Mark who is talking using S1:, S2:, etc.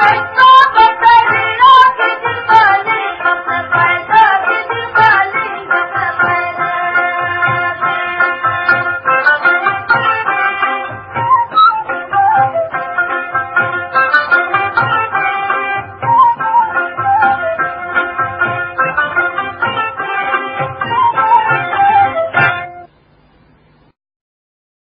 S1: Right.